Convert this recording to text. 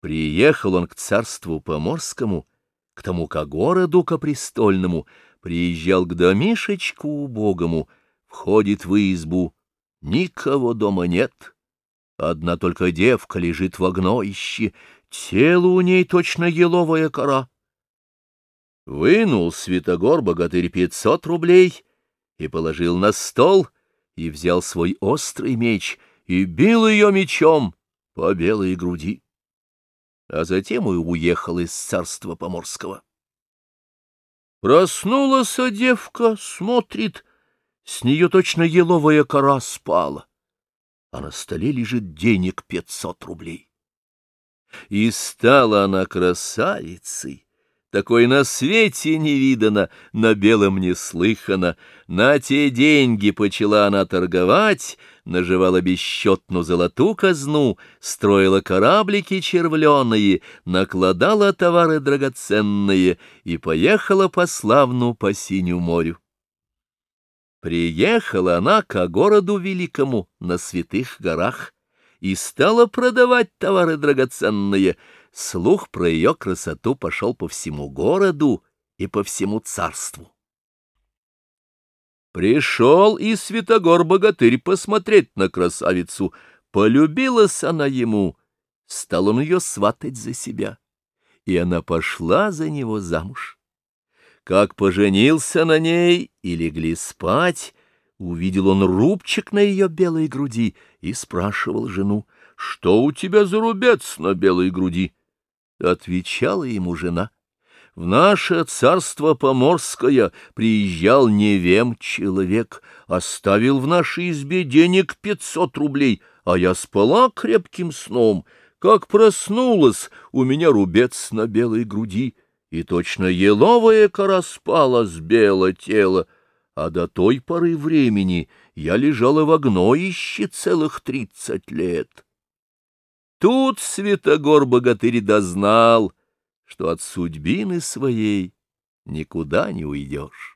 Приехал он к царству поморскому, к тому ко городу копрестольному, приезжал к домишечку убогому, входит в избу, никого дома нет. Одна только девка лежит в огноище, тело у ней точно еловая кора. Вынул Святогор богатырь пятьсот рублей и положил на стол, и взял свой острый меч и бил ее мечом по белой груди. А затем и уехал из царства поморского. Проснулась девка, смотрит, с нее точно еловая кора спала, а на столе лежит денег пятьсот рублей. И стала она красавицей, такой на свете не видано, на белом не слыхано. На те деньги почела она торговать, наживала бесчетну золоту казну, строила кораблики червленые, накладала товары драгоценные и поехала по славну по синю морю. Приехала она к городу великому на святых горах и стала продавать товары драгоценные — слух про ее красоту пошел по всему городу и по всему царству. Пришел и Святогор-богатырь посмотреть на красавицу. Полюбилась она ему, стал он ее сватать за себя, и она пошла за него замуж. Как поженился на ней и легли спать, увидел он рубчик на ее белой груди и спрашивал жену, «Что у тебя за рубец на белой груди?» Отвечала ему жена. В наше царство поморское приезжал невем человек, оставил в нашей избе денег пятьсот рублей, а я спала крепким сном. Как проснулась, у меня рубец на белой груди, и точно еловая кора спала с бело тело, а до той поры времени я лежала в огноище целых тридцать лет. Тут Святогор-богатырь дознал, что от судьбины своей никуда не уйдешь.